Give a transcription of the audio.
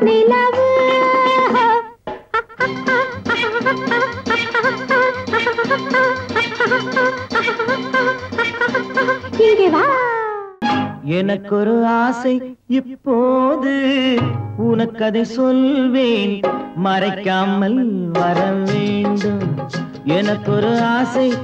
நிலவு. இங்கே வா. எனக்கு ஒரு ஆசை இப்போது உனக்கு அதை சொல்வேன் மறைக்காமல் வர வேண்டும். எனக்கு ஒரு ஆசை